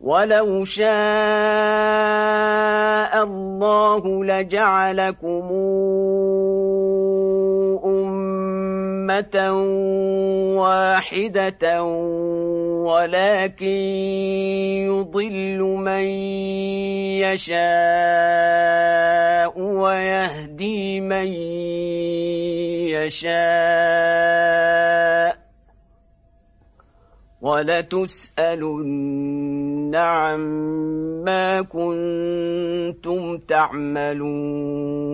ولو شاء الله لجعلكم أمة واحدة ولكن يضل من يشاء ويهدي من يشاء ولتسألن عما كنتم تعملون.